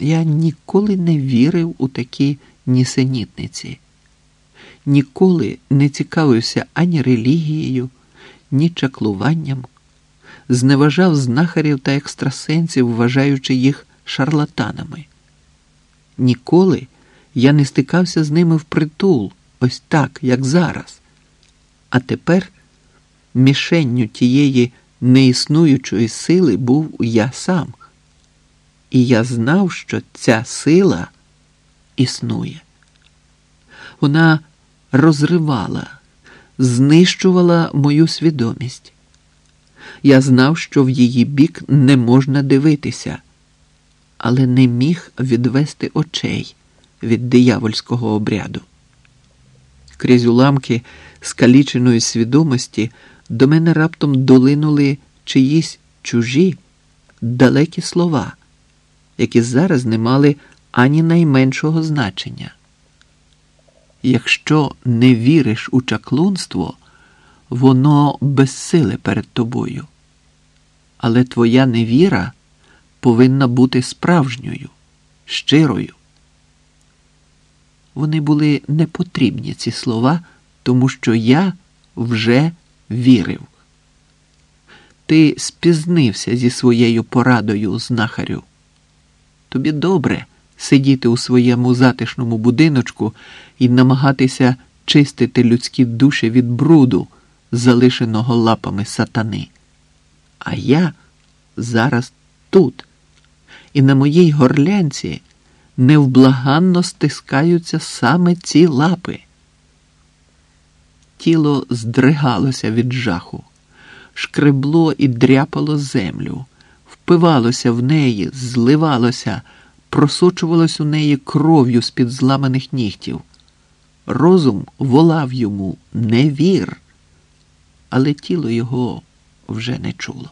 Я ніколи не вірив у такі нісенітниці, ніколи не цікавився ані релігією, ні чаклуванням, зневажав знахарів та екстрасенсів, вважаючи їх шарлатанами. Ніколи я не стикався з ними впритул, ось так, як зараз. А тепер мішенню тієї неіснуючої сили був я сам. І я знав, що ця сила існує. Вона розривала, знищувала мою свідомість. Я знав, що в її бік не можна дивитися, але не міг відвести очей від диявольського обряду. Крізь уламки скаліченої свідомості до мене раптом долинули чиїсь чужі далекі слова, які зараз не мали ані найменшого значення. Якщо не віриш у чаклунство, воно безсиле перед тобою. Але твоя невіра повинна бути справжньою, щирою. Вони були непотрібні, ці слова, тому що я вже вірив. Ти спізнився зі своєю порадою, знахарю. Тобі добре сидіти у своєму затишному будиночку і намагатися чистити людські душі від бруду, залишеного лапами сатани. А я зараз тут, і на моїй горлянці невблаганно стискаються саме ці лапи. Тіло здригалося від жаху, шкребло і дряпало землю, впивалося в неї, зливалося, просочувалось у неї кров'ю з-під зламаних нігтів. Розум волав йому не вір, але тіло його вже не чуло.